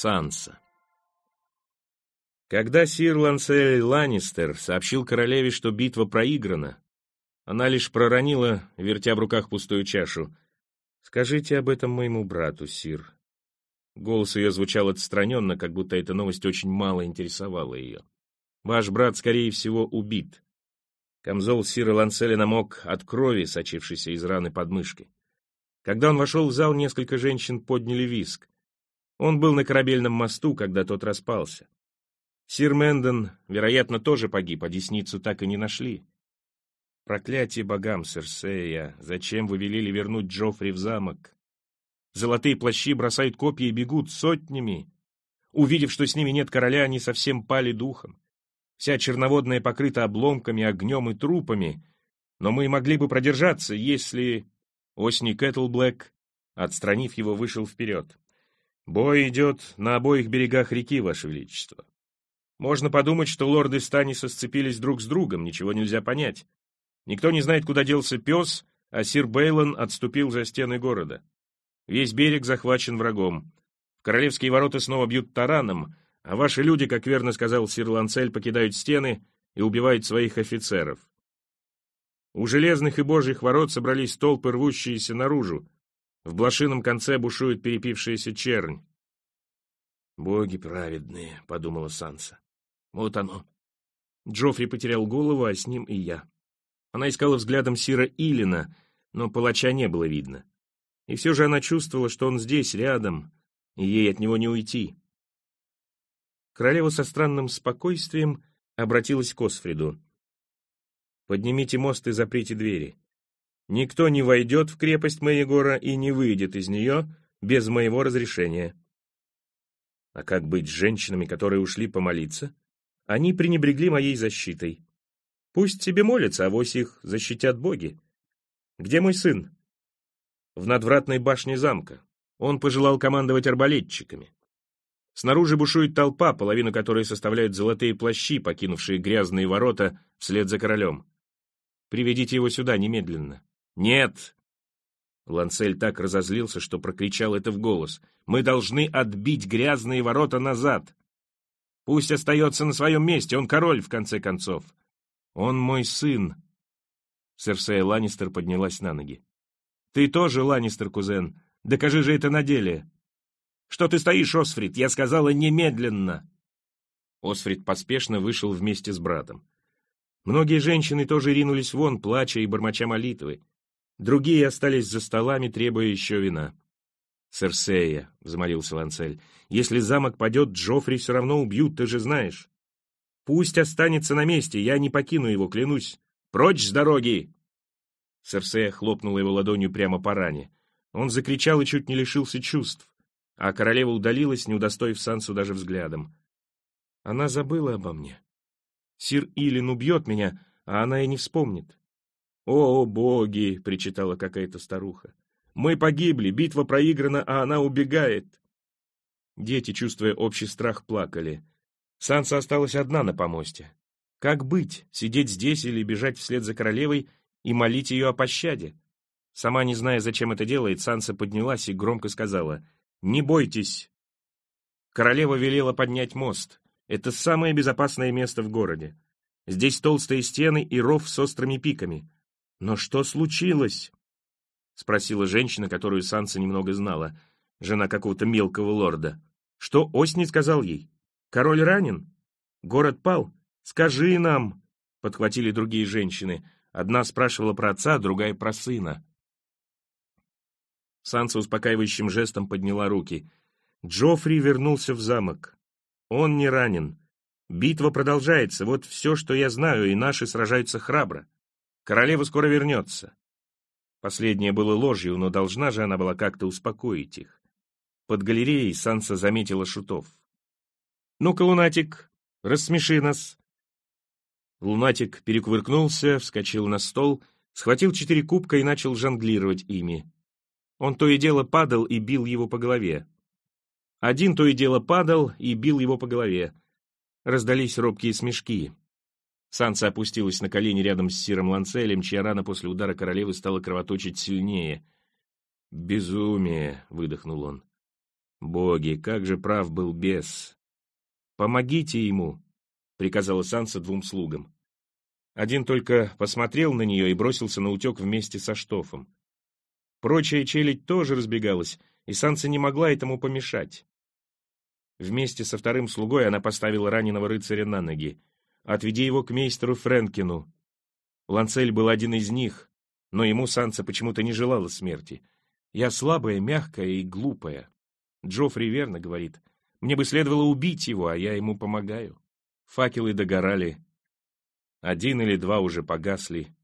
Санса. Когда сир Лансель Ланнистер сообщил королеве, что битва проиграна, она лишь проронила, вертя в руках пустую чашу. «Скажите об этом моему брату, сир». Голос ее звучал отстраненно, как будто эта новость очень мало интересовала ее. «Ваш брат, скорее всего, убит». Камзол сира Ланселя намок от крови, сочившейся из раны под мышкой. Когда он вошел в зал, несколько женщин подняли виск. Он был на корабельном мосту, когда тот распался. Сир Мэндон, вероятно, тоже погиб, а десницу так и не нашли. Проклятие богам, Серсея, зачем вы велели вернуть Джоффри в замок? Золотые плащи бросают копья и бегут сотнями. Увидев, что с ними нет короля, они совсем пали духом. Вся черноводная покрыта обломками, огнем и трупами. Но мы могли бы продержаться, если... Осни Кэтлблэк, отстранив его, вышел вперед. Бой идет на обоих берегах реки, Ваше Величество. Можно подумать, что лорды Станиса сцепились друг с другом, ничего нельзя понять. Никто не знает, куда делся пес, а сир Бейлон отступил за стены города. Весь берег захвачен врагом. Королевские ворота снова бьют тараном, а ваши люди, как верно сказал сир Ланцель, покидают стены и убивают своих офицеров. У железных и божьих ворот собрались толпы, рвущиеся наружу, в блошином конце бушует перепившаяся чернь. «Боги праведные», — подумала Санса. «Вот оно». Джоффри потерял голову, а с ним и я. Она искала взглядом Сира Илина, но палача не было видно. И все же она чувствовала, что он здесь, рядом, и ей от него не уйти. Королева со странным спокойствием обратилась к Осфриду. «Поднимите мост и заприте двери. Никто не войдет в крепость Маегора и не выйдет из нее без моего разрешения. А как быть с женщинами, которые ушли помолиться? Они пренебрегли моей защитой. Пусть себе молятся, а вось их защитят боги. Где мой сын? В надвратной башне замка. Он пожелал командовать арбалетчиками. Снаружи бушует толпа, половину которой составляют золотые плащи, покинувшие грязные ворота вслед за королем. Приведите его сюда немедленно. «Нет!» Ланцель так разозлился, что прокричал это в голос. «Мы должны отбить грязные ворота назад! Пусть остается на своем месте, он король, в конце концов! Он мой сын!» Серсея Ланнистер поднялась на ноги. «Ты тоже Ланнистер, кузен. Докажи же это на деле!» «Что ты стоишь, Осфрид? Я сказала немедленно!» Осфрид поспешно вышел вместе с братом. Многие женщины тоже ринулись вон, плача и бормоча молитвы. Другие остались за столами, требуя еще вина. «Серсея», — взмолился Ланцель, — «если замок падет, Джоффри все равно убьют, ты же знаешь. Пусть останется на месте, я не покину его, клянусь. Прочь с дороги!» Серсея хлопнула его ладонью прямо по ране. Он закричал и чуть не лишился чувств, а королева удалилась, не удостоив Сансу даже взглядом. Она забыла обо мне. Сир Илин убьет меня, а она и не вспомнит. «О, боги!» — причитала какая-то старуха. «Мы погибли, битва проиграна, а она убегает!» Дети, чувствуя общий страх, плакали. Санса осталась одна на помосте. Как быть, сидеть здесь или бежать вслед за королевой и молить ее о пощаде? Сама не зная, зачем это делает, Санса поднялась и громко сказала «Не бойтесь!» Королева велела поднять мост. Это самое безопасное место в городе. Здесь толстые стены и ров с острыми пиками. «Но что случилось?» — спросила женщина, которую Санса немного знала, жена какого-то мелкого лорда. «Что Осни сказал ей? Король ранен? Город пал? Скажи нам!» — подхватили другие женщины. Одна спрашивала про отца, другая про сына. Санса успокаивающим жестом подняла руки. Джоффри вернулся в замок. Он не ранен. Битва продолжается, вот все, что я знаю, и наши сражаются храбро. Королева скоро вернется. Последнее было ложью, но должна же она была как-то успокоить их. Под галереей Санса заметила шутов. «Ну-ка, лунатик, рассмеши нас!» Лунатик перекувыркнулся, вскочил на стол, схватил четыре кубка и начал жонглировать ими. Он то и дело падал и бил его по голове. Один то и дело падал и бил его по голове. Раздались робкие смешки. Санса опустилась на колени рядом с Сиром Ланцелем, чья рана после удара королевы стала кровоточить сильнее. «Безумие!» — выдохнул он. Боги, как же прав был бес! Помогите ему, приказала Санса двум слугам. Один только посмотрел на нее и бросился на утек вместе со штофом. Прочая челядь тоже разбегалась, и Санса не могла этому помешать. Вместе со вторым слугой она поставила раненого рыцаря на ноги. «Отведи его к мейстеру Френкину». Ланцель был один из них, но ему Санса почему-то не желала смерти. «Я слабая, мягкая и глупая». Джоффри верно говорит. «Мне бы следовало убить его, а я ему помогаю». Факелы догорали. Один или два уже погасли.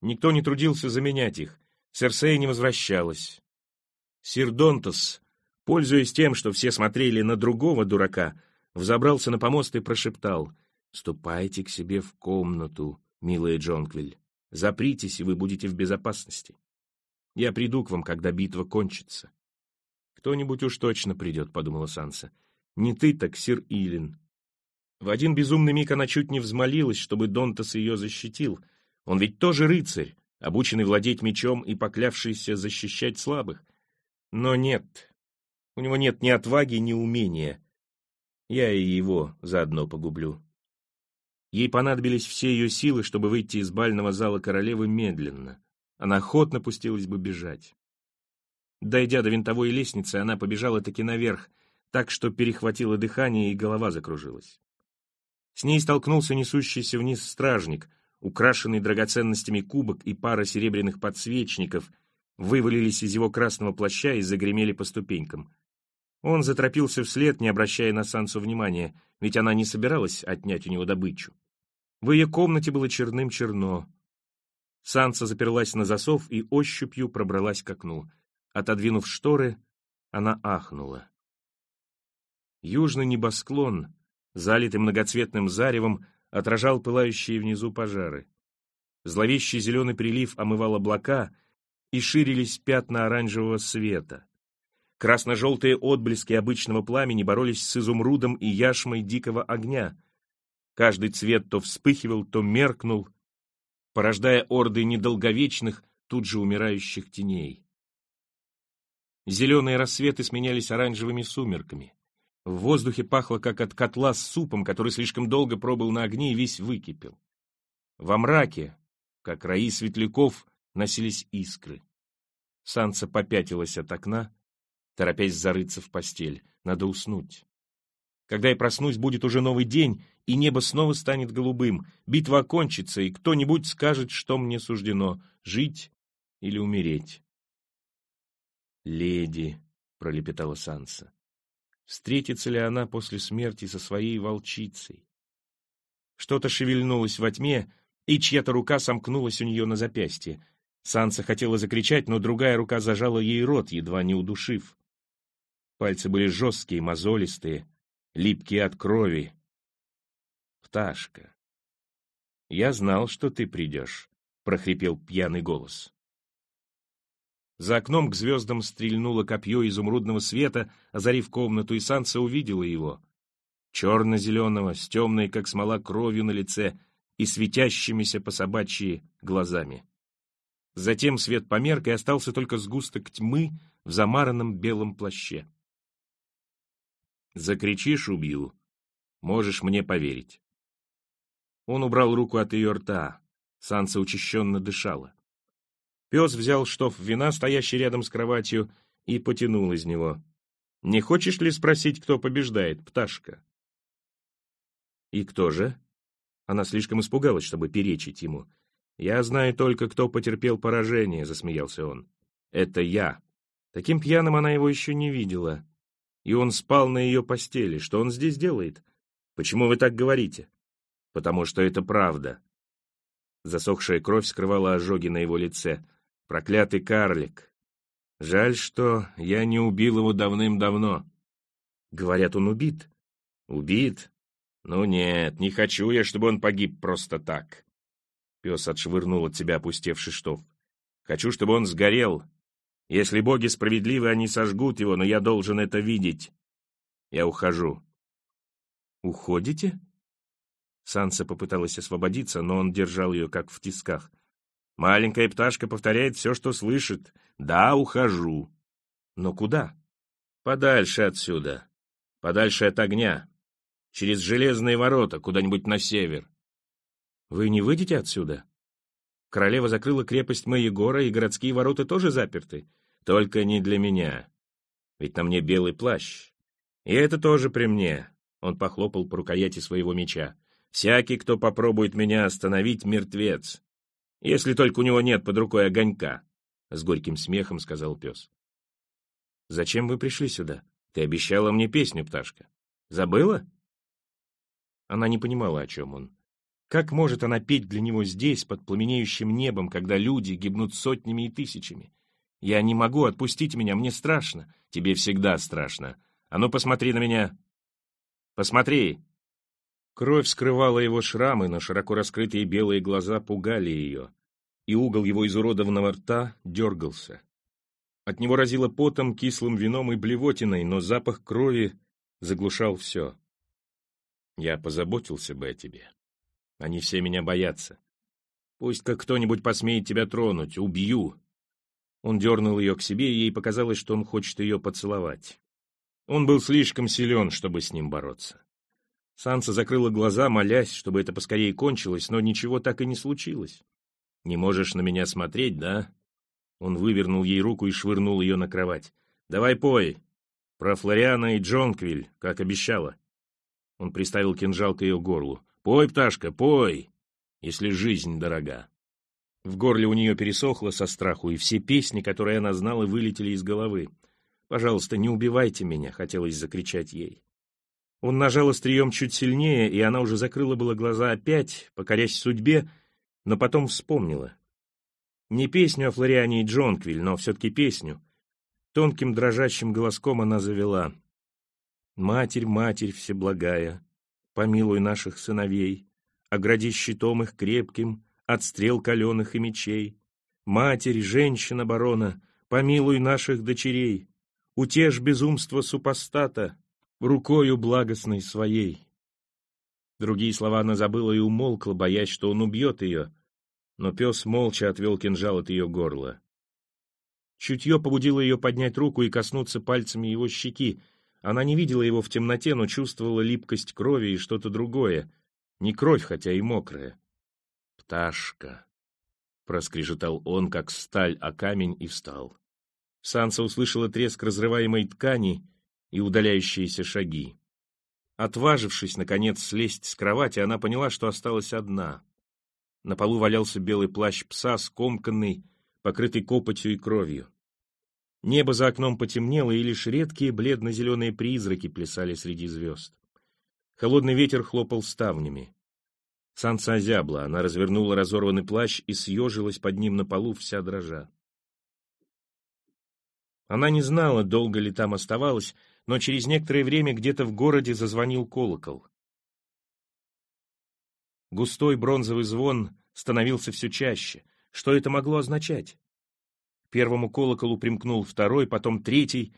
Никто не трудился заменять их. Серсея не возвращалась. Сир Донтас, пользуясь тем, что все смотрели на другого дурака, взобрался на помост и прошептал «Ступайте к себе в комнату, милая Джонквиль. Запритесь, и вы будете в безопасности. Я приду к вам, когда битва кончится». «Кто-нибудь уж точно придет», — подумала Санса. «Не ты, так сир Илин». В один безумный миг она чуть не взмолилась, чтобы Донтас ее защитил. Он ведь тоже рыцарь, обученный владеть мечом и поклявшийся защищать слабых. Но нет, у него нет ни отваги, ни умения. Я и его заодно погублю. Ей понадобились все ее силы, чтобы выйти из бального зала королевы медленно. Она охотно пустилась бы бежать. Дойдя до винтовой лестницы, она побежала таки наверх, так что перехватило дыхание и голова закружилась. С ней столкнулся несущийся вниз стражник — украшенный драгоценностями кубок и пара серебряных подсвечников вывалились из его красного плаща и загремели по ступенькам. Он заторопился вслед, не обращая на Сансу внимания, ведь она не собиралась отнять у него добычу. В ее комнате было черным-черно. Санса заперлась на засов и ощупью пробралась к окну. Отодвинув шторы, она ахнула. Южный небосклон, залитый многоцветным заревом, отражал пылающие внизу пожары. Зловещий зеленый прилив омывал облака, и ширились пятна оранжевого света. Красно-желтые отблески обычного пламени боролись с изумрудом и яшмой дикого огня. Каждый цвет то вспыхивал, то меркнул, порождая орды недолговечных, тут же умирающих теней. Зеленые рассветы сменялись оранжевыми сумерками. В воздухе пахло, как от котла с супом, который слишком долго пробыл на огне и весь выкипел. Во мраке, как раи светляков, носились искры. Санса попятилась от окна, торопясь зарыться в постель. Надо уснуть. Когда я проснусь, будет уже новый день, и небо снова станет голубым. Битва окончится, и кто-нибудь скажет, что мне суждено — жить или умереть. «Леди», — пролепетала Санса, Встретится ли она после смерти со своей волчицей? Что-то шевельнулось во тьме, и чья-то рука сомкнулась у нее на запястье. Санса хотела закричать, но другая рука зажала ей рот, едва не удушив. Пальцы были жесткие, мозолистые, липкие от крови. «Пташка, я знал, что ты придешь», — прохрипел пьяный голос. За окном к звездам стрельнуло копье изумрудного света, озарив комнату, и Санса увидела его. Черно-зеленого, с темной, как смола, кровью на лице и светящимися по собачьи глазами. Затем свет померк, и остался только сгусток тьмы в замаранном белом плаще. «Закричишь, убью. Можешь мне поверить». Он убрал руку от ее рта. Санса учащенно дышала. Пес взял штоф вина, стоящий рядом с кроватью, и потянул из него. «Не хочешь ли спросить, кто побеждает, пташка?» «И кто же?» Она слишком испугалась, чтобы перечить ему. «Я знаю только, кто потерпел поражение», — засмеялся он. «Это я». Таким пьяным она его еще не видела. И он спал на ее постели. Что он здесь делает? Почему вы так говорите? Потому что это правда. Засохшая кровь скрывала ожоги на его лице. Проклятый карлик. Жаль, что я не убил его давным-давно. Говорят, он убит. Убит? Ну нет, не хочу я, чтобы он погиб просто так. Пес отшвырнул от себя опустевший штоф. Хочу, чтобы он сгорел. Если боги справедливы, они сожгут его, но я должен это видеть. Я ухожу. Уходите? Санса попыталась освободиться, но он держал ее как в тисках. Маленькая пташка повторяет все, что слышит. «Да, ухожу». Но куда? Подальше отсюда, подальше от огня, через железные ворота, куда-нибудь на север. Вы не выйдете отсюда? Королева закрыла крепость Маегора, и городские ворота тоже заперты. Только не для меня. Ведь на мне белый плащ. И это тоже при мне. Он похлопал по рукояти своего меча. Всякий, кто попробует меня остановить, мертвец. Если только у него нет под рукой огонька. С горьким смехом сказал пес. Зачем вы пришли сюда? Ты обещала мне песню, пташка. Забыла? Она не понимала, о чем он. Как может она петь для него здесь, под пламенеющим небом, когда люди гибнут сотнями и тысячами? Я не могу, отпустить меня, мне страшно. Тебе всегда страшно. А ну, посмотри на меня. Посмотри. Кровь скрывала его шрамы, но широко раскрытые белые глаза пугали ее, и угол его изуродованного рта дергался. От него разило потом, кислым вином и блевотиной, но запах крови заглушал все. Я позаботился бы о тебе. Они все меня боятся. Пусть как кто-нибудь посмеет тебя тронуть, убью. Он дернул ее к себе, и ей показалось, что он хочет ее поцеловать. Он был слишком силен, чтобы с ним бороться. Санса закрыла глаза, молясь, чтобы это поскорее кончилось, но ничего так и не случилось. «Не можешь на меня смотреть, да?» Он вывернул ей руку и швырнул ее на кровать. «Давай пой! Про Флориана и Джонквиль, как обещала!» Он приставил кинжал к ее горлу. «Пой, пташка, пой, если жизнь дорога!» В горле у нее пересохло со страху, и все песни, которые она знала, вылетели из головы. «Пожалуйста, не убивайте меня!» — хотелось закричать ей. Он нажал острием чуть сильнее, и она уже закрыла было глаза опять, покорясь судьбе, но потом вспомнила. Не песню о Флориане и Джонквиль, но все-таки песню. Тонким дрожащим голоском она завела. Матерь, Матерь Всеблагая, помилуй наших сыновей, огради щитом их крепким от стрел каленых и мечей. Матерь, женщина барона, помилуй наших дочерей, утешь безумство супостата рукою благостной своей. Другие слова она забыла и умолкла, боясь, что он убьет ее, но пес молча отвел кинжал от ее горла. Чутье побудило ее поднять руку и коснуться пальцами его щеки, она не видела его в темноте, но чувствовала липкость крови и что-то другое. Не кровь, хотя и мокрая. «Пташка!» — проскрежетал он, как сталь о камень, и встал. Санса услышала треск разрываемой ткани и удаляющиеся шаги. Отважившись, наконец, слезть с кровати, она поняла, что осталась одна. На полу валялся белый плащ пса, скомканный, покрытый копотью и кровью. Небо за окном потемнело, и лишь редкие бледно-зеленые призраки плясали среди звезд. Холодный ветер хлопал ставнями. Санса озябла, она развернула разорванный плащ и съежилась под ним на полу, вся дрожа. Она не знала, долго ли там оставалась, но через некоторое время где-то в городе зазвонил колокол. Густой бронзовый звон становился все чаще. Что это могло означать? первому колоколу примкнул второй, потом третий.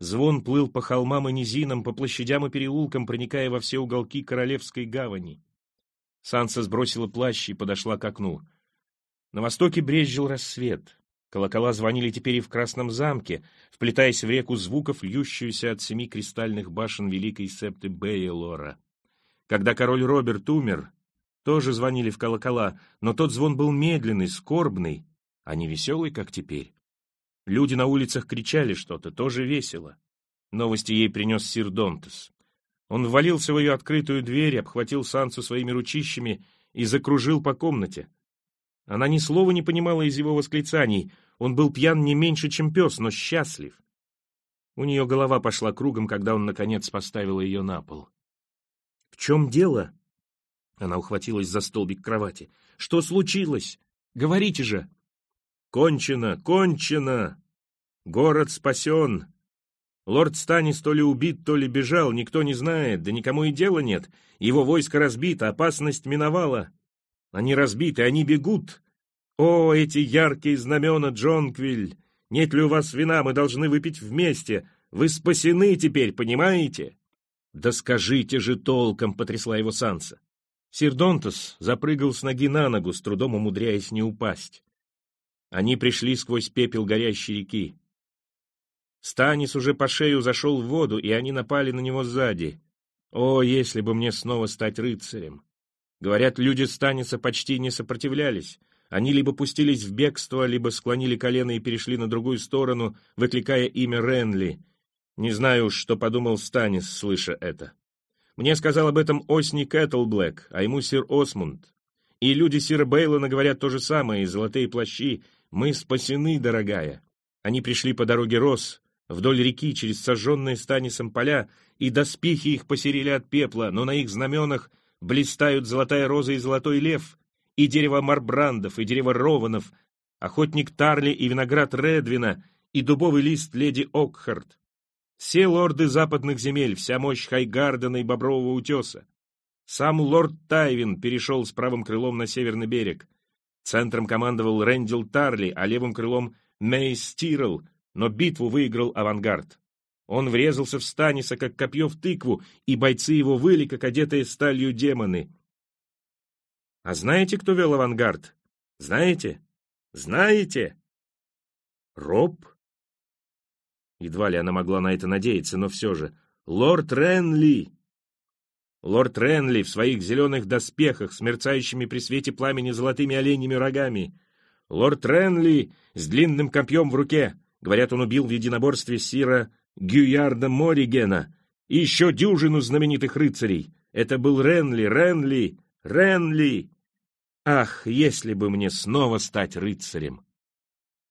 Звон плыл по холмам и низинам, по площадям и переулкам, проникая во все уголки Королевской гавани. Санса сбросила плащ и подошла к окну. На востоке брезжил рассвет. Колокола звонили теперь и в Красном замке, вплетаясь в реку звуков, льющуюся от семи кристальных башен Великой Септы Бейелора. Когда король Роберт умер, тоже звонили в колокола, но тот звон был медленный, скорбный, а не веселый, как теперь. Люди на улицах кричали что-то, тоже весело. Новости ей принес сир Донтес. Он ввалился в ее открытую дверь, обхватил Сансу своими ручищами и закружил по комнате. Она ни слова не понимала из его восклицаний. Он был пьян не меньше, чем пес, но счастлив. У нее голова пошла кругом, когда он, наконец, поставил ее на пол. — В чем дело? Она ухватилась за столбик кровати. — Что случилось? Говорите же! Кончено, кончено! Город спасен! Лорд Станис то ли убит, то ли бежал, никто не знает, да никому и дела нет. Его войско разбито, опасность миновала. Они разбиты, они бегут. О, эти яркие знамена, Джонквиль! Нет ли у вас вина, мы должны выпить вместе. Вы спасены теперь, понимаете? Да скажите же толком, потрясла его Санса. Сир Донтас запрыгал с ноги на ногу, с трудом умудряясь не упасть. Они пришли сквозь пепел горящей реки. Станис уже по шею зашел в воду, и они напали на него сзади. О, если бы мне снова стать рыцарем! Говорят, люди Станиса почти не сопротивлялись. Они либо пустились в бегство, либо склонили колено и перешли на другую сторону, выкликая имя Ренли. Не знаю уж, что подумал Станис, слыша это. Мне сказал об этом Осни Кэтлблэк, а ему сир Осмунд. И люди сира Бейлона говорят то же самое, и золотые плащи. Мы спасены, дорогая. Они пришли по дороге Рос, вдоль реки, через сожженные Станисом поля, и доспехи их посерили от пепла, но на их знаменах блистают золотая роза и золотой лев, и дерево марбрандов, и дерево рованов, охотник Тарли и виноград Редвина, и дубовый лист леди Окхард. Все лорды западных земель, вся мощь Хайгардена и Бобрового утеса. Сам лорд Тайвин перешел с правым крылом на северный берег. Центром командовал Рэндил Тарли, а левым крылом Мейс Стирл, но битву выиграл авангард. Он врезался в Станиса, как копье в тыкву, и бойцы его выли, как одетые сталью демоны. А знаете, кто вел авангард? Знаете? Знаете? Роб? Едва ли она могла на это надеяться, но все же. Лорд Ренли! Лорд Ренли в своих зеленых доспехах с мерцающими при свете пламени золотыми оленями рогами. Лорд Ренли с длинным копьем в руке. Говорят, он убил в единоборстве Сира Гюярда Моригена и еще дюжину знаменитых рыцарей. Это был Ренли, Ренли, Ренли! Ах, если бы мне снова стать рыцарем!